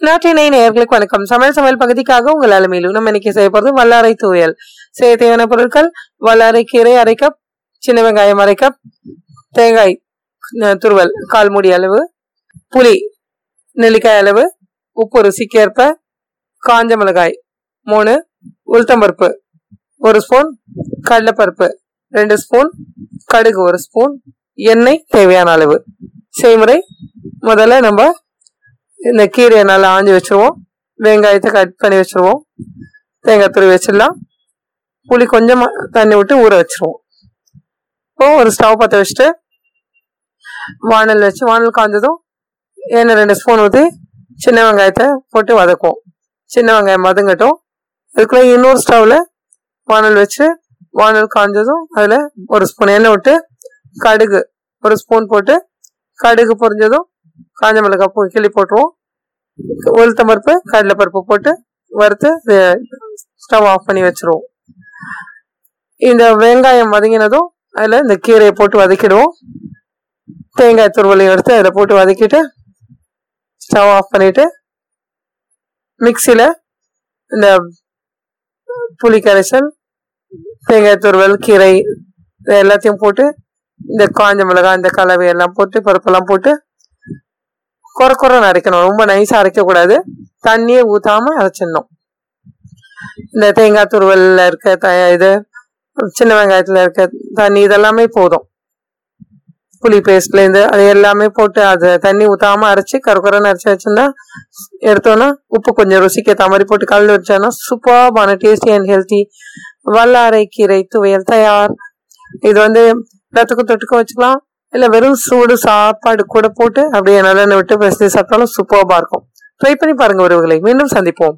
நாட்டினை நேயர்களுக்கு வணக்கம். சமையல் சமையல் பகுதிக்காக உங்கள் அலமையிலும் நம்ம இன்னைக்கு செய்ய போகிறது வல்லாரை துவையல் செய்ய தேவையான பொருட்கள் வல்லாரை கீரை அரை கப் சின்ன வெங்காயம் அரை கப் தேங்காய் துருவல் கால் மூடி அளவு புளி நெல்லிக்காய் அளவு உப்பு ருசிக்கேற்ப காஞ்ச மிளகாய் மூணு உளுத்தம்பருப்பு ஒரு ஸ்பூன் கடலைப்பருப்பு ரெண்டு ஸ்பூன் கடுகு ஒரு ஸ்பூன் எண்ணெய் தேவையான அளவு. செய்முறை முதல்ல நம்ம இந்த கீரையை நல்லா ஆஞ்சி வச்சுருவோம். வெங்காயத்தை கட் பண்ணி வச்சுருவோம். தேங்காய் துருவி வச்சிடலாம். புளி கொஞ்சமாக தண்ணி விட்டு ஊற வச்சுருவோம். இப்போது ஒரு ஸ்டவ் பற்ற வச்சுட்டு வானல் வச்சு வானல் காஞ்சதும் எண்ணெய் ரெண்டு ஸ்பூன் ஊற்றி சின்ன வெங்காயத்தை போட்டு வதக்குவோம். சின்ன வெங்காயம் வதங்கட்டும். அதுக்குள்ளே இன்னொரு ஸ்டவ்வில் வானல் வச்சு வானல் காஞ்சதும் அதில் ஒரு ஸ்பூன் எண்ணெய் விட்டு கடுகு ஒரு ஸ்பூன் போட்டு கடுகு பொரிஞ்சதும் காஞ்ச மிளகாய் பூ கிள்ளி போட்டுருவோம். உளுத்தம் பருப்பு கடலை பருப்பு போட்டு வறுத்து ஸ்டவ் ஆஃப் பண்ணி வச்சுருவோம். இந்த வெங்காயம் வதங்கினதும் அதில் இந்த கீரையை போட்டு வதக்கிடுவோம். தேங்காய் துருவலையும் எடுத்து அதில் போட்டு வதக்கிட்டு ஸ்டவ் ஆஃப் பண்ணிவிட்டு மிக்சியில் இந்த புளி கரைசல் தேங்காய் துருவல் கீரை எல்லாத்தையும் போட்டு இந்த காஞ்ச மிளகாய் இந்த கலவை எல்லாம் போட்டு பருப்பெல்லாம் போட்டு குறை குறைன்னு அரைக்கணும் ரொம்ப நைஸாக அரைக்கக்கூடாது. தண்ணியே ஊற்றாம அரைச்சிடணும். இந்த தேங்காய் துருவலில் இருக்க த இது சின்ன வெங்காயத்தில் இருக்க தண்ணி இதெல்லாமே போதும். புளி பேஸ்ட்லேருந்து அது எல்லாமே போட்டு அது தண்ணி ஊற்றாம அரைச்சி கருக்குறன்னு அரைச்சி வச்சிருந்தா எடுத்தோன்னா உப்பு கொஞ்சம் ருசிக்கேற்ற மாதிரி போட்டு கலந்து வச்சோன்னா சூப்பர்பான டேஸ்டி அண்ட் ஹெல்த்தி வல்லாரை கீரை துவையல் தயார். இது வந்து ரத்துக்கு தொட்டுக்க வச்சுக்கலாம். இல்லை வெறும் சூடு சாப்பாடு கூட போட்டு அப்படியே நல்லெண்ணெய் விட்டு பேசி சாப்பிட்டாலும் சூப்பராக இருக்கும். ட்ரை பண்ணி பாருங்க உறவுகளை. மீண்டும் சந்திப்போம்.